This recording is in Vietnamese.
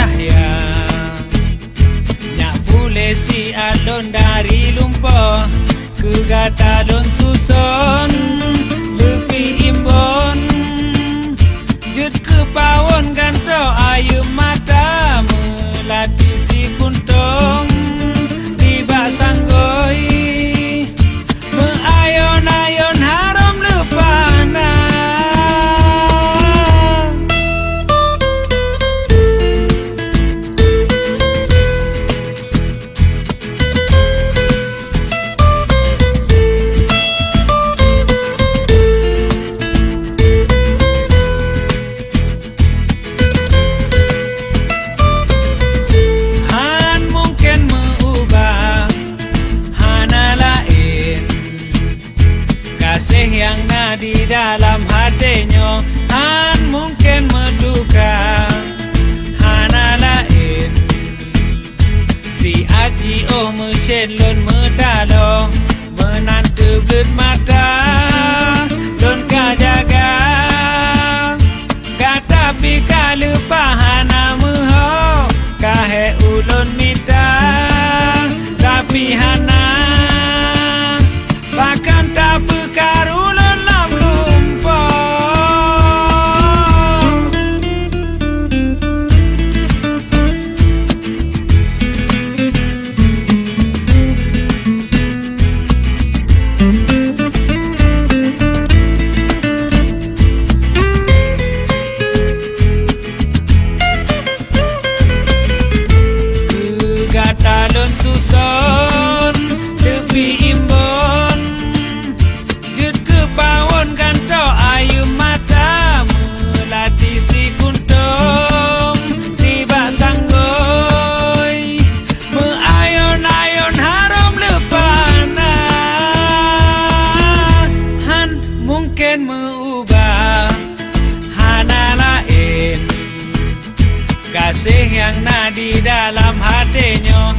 cahaya Nak boleh si adon dari lumpur Ku gata don susun. Yang di dalam hatinya Han mungkin menduka Hana lain Si Aji oh mesyelon medalo Menantu belut mata Don kajaga Kata pika lupa hana muho Kahe ulun mita Tapi hana susun Tepi imbon Jut ke pawon ganto ayu mata Melati si kuntung, Tiba sanggoi. Meayon-ayon harum lepana Han mungkin mengubah Hana lain Kasih yang ada di dalam hatinya